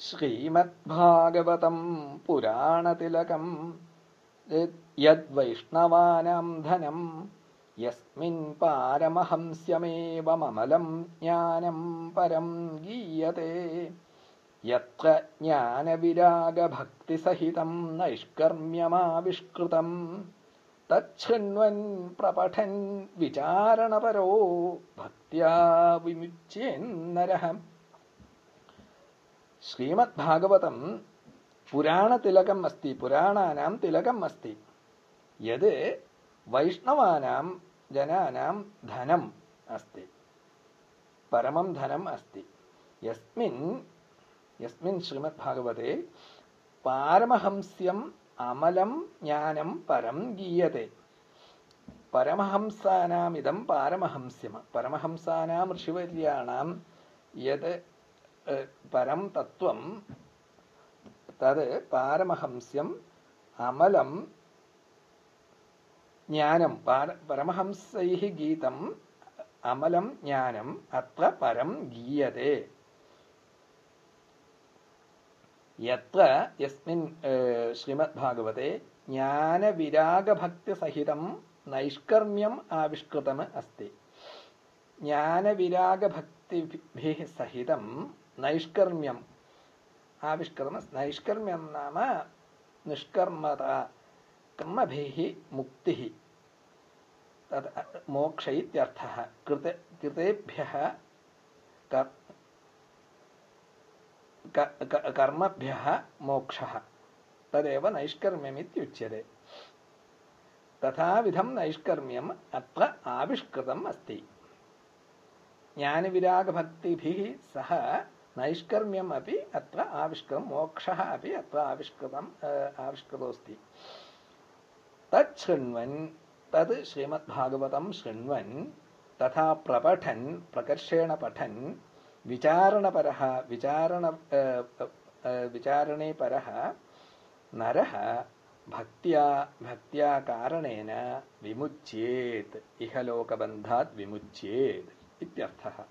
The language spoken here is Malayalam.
ശ്രീമദ്ഭാഗവതം പുരാണതിലകം. യദ്വൈഷ്ണവാനാം ധനം യസ്മിൻ പാരമഹംസ്യമേവമലം ജ്ഞാനം പരം ഗീയത്തെ യത്ര ജ്ഞാനവിരാഗഭക്തിസഹിതം നൈഷ്കർമ്മ്യമാവിഷ്കൃതം. തച്ഛൃണ്വൻ പ്രപഠൻ വിചാരണപരോ ഭക്യാ വിമുച്യേന്നരഃ श्रीमद्भागवतं पुराणतिलकम् अस्ति पुराणानां तिलकम् अस्ति। यद् वैष्णवानां जनानां धनम् अस्ति। परमं धनम् अस्ति। यस्मिन् यस्मिन् श्रीमद्भागवते पारमहंस्यम् अमलं ज्ञानं परं गीयते। परमहंसानामिदं इदं परमहंसानां ऋषिवर्याणां यत् പരം തത്വം. തത് പാരമഹംസ്യം അമലം ജ്ഞാനം. പരമഹംസൈ ഗീതം അമലം ജ്ഞാനം. അത്ര പരം ഗീയത്തെ യത്ര യസ്മിൻ ശ്രീമദ്ഭാഗവതെ ജ്ഞാനവിരാഗഭക്തിസഹിതം നൈഷ്കർമ്മ്യം ആവിഷ്കൃതം അസ്തി. ജ്ഞാനവിരാഗഭക്തിഭിः സഹിതം नैष्कर्म्यम्। आविष्कर्म नैष्कर्म्यं नाम निष्कर्मता, कर्मभिः मुक्तिः। तत् मोक्ष इत्यर्थः। कृते, कृतेभ्यः कर्मभ्यः मोक्षः। तदेव नैष्कर्म्यमित्युच्यते तथाविधं नैष्कर्म्यम् अत्र आविष्कृतम् अस्ति। ज्ञानविरागभक्तिभिः सह नैष्कर्म्यम् अपि अत्र आविष्कृतं मोक्षः अपि अत्र आविष्कृतम् आविष्कृतोऽस्ति। तत् शृण्वन् तत् श्रीमद्भागवतं शृण्वन् तथा प्रपठन् प्रकर्षेण पठन् विचारणपरः विचारण विचारणे परः नरः भक्त्या भक्त्या कारणेन विमुच्येत् इहलोकबन्धात् विमुच्येत् इत्यर्थः।